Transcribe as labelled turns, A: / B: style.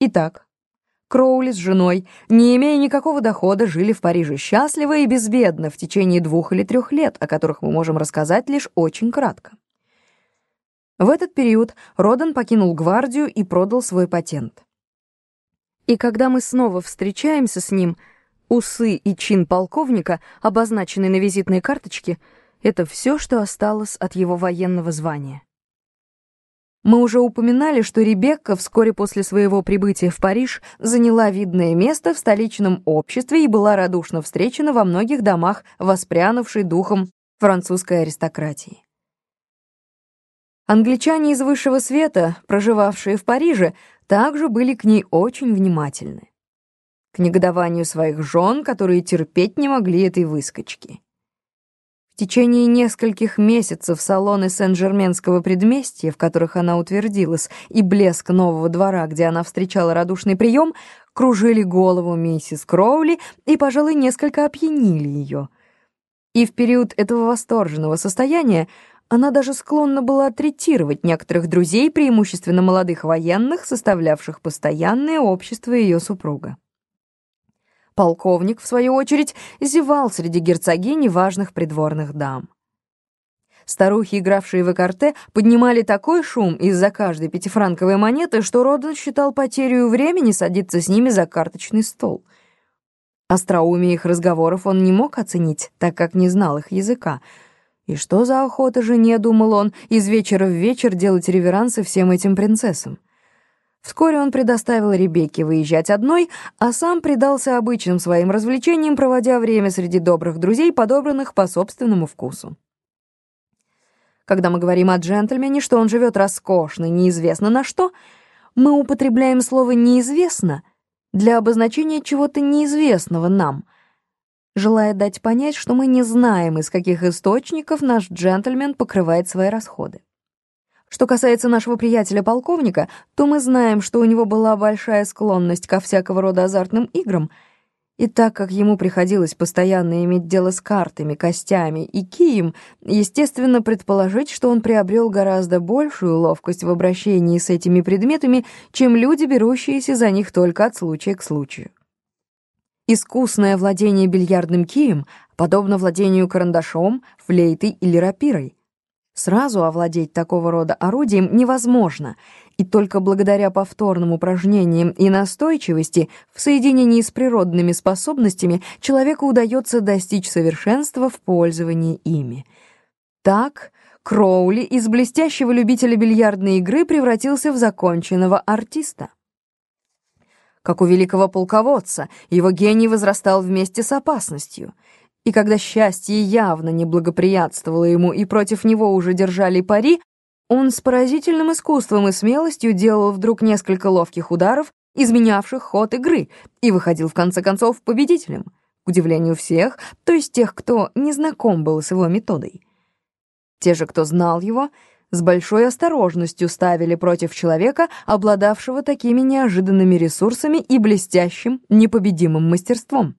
A: Итак, Кроули с женой, не имея никакого дохода, жили в Париже счастливо и безбедно в течение двух или трех лет, о которых мы можем рассказать лишь очень кратко. В этот период Родан покинул гвардию и продал свой патент. И когда мы снова встречаемся с ним, усы и чин полковника, обозначенные на визитной карточке, это все, что осталось от его военного звания. Мы уже упоминали, что Ребекка вскоре после своего прибытия в Париж заняла видное место в столичном обществе и была радушно встречена во многих домах, воспрянувшей духом французской аристократии. Англичане из высшего света, проживавшие в Париже, также были к ней очень внимательны. К негодованию своих жен, которые терпеть не могли этой выскочки. Течение нескольких месяцев салоны Сен-Жерменского предместья, в которых она утвердилась, и блеск нового двора, где она встречала радушный прием, кружили голову миссис Кроули и, пожалуй, несколько опьянили ее. И в период этого восторженного состояния она даже склонна была третировать некоторых друзей, преимущественно молодых военных, составлявших постоянное общество ее супруга. Полковник, в свою очередь, зевал среди герцогини важных придворных дам. Старухи, игравшие в экарте, поднимали такой шум из-за каждой пятифранковой монеты, что Родан считал потерю времени садиться с ними за карточный стол. Остроумие их разговоров он не мог оценить, так как не знал их языка. И что за охота жене, думал он, из вечера в вечер делать реверансы всем этим принцессам? Вскоре он предоставил Ребекке выезжать одной, а сам предался обычным своим развлечениям, проводя время среди добрых друзей, подобранных по собственному вкусу. Когда мы говорим о джентльмене, что он живет роскошно, неизвестно на что, мы употребляем слово «неизвестно» для обозначения чего-то неизвестного нам, желая дать понять, что мы не знаем, из каких источников наш джентльмен покрывает свои расходы. Что касается нашего приятеля-полковника, то мы знаем, что у него была большая склонность ко всякого рода азартным играм, и так как ему приходилось постоянно иметь дело с картами, костями и кием, естественно предположить, что он приобрел гораздо большую ловкость в обращении с этими предметами, чем люди, берущиеся за них только от случая к случаю. Искусное владение бильярдным кием подобно владению карандашом, флейтой или рапирой. Сразу овладеть такого рода орудием невозможно, и только благодаря повторным упражнениям и настойчивости в соединении с природными способностями человеку удается достичь совершенства в пользовании ими. Так Кроули из блестящего любителя бильярдной игры превратился в законченного артиста. Как у великого полководца, его гений возрастал вместе с опасностью — и когда счастье явно не благоприятствовало ему и против него уже держали пари, он с поразительным искусством и смелостью делал вдруг несколько ловких ударов, изменявших ход игры, и выходил в конце концов победителем, к удивлению всех, то есть тех, кто не знаком был с его методой. Те же, кто знал его, с большой осторожностью ставили против человека, обладавшего такими неожиданными ресурсами и блестящим, непобедимым мастерством.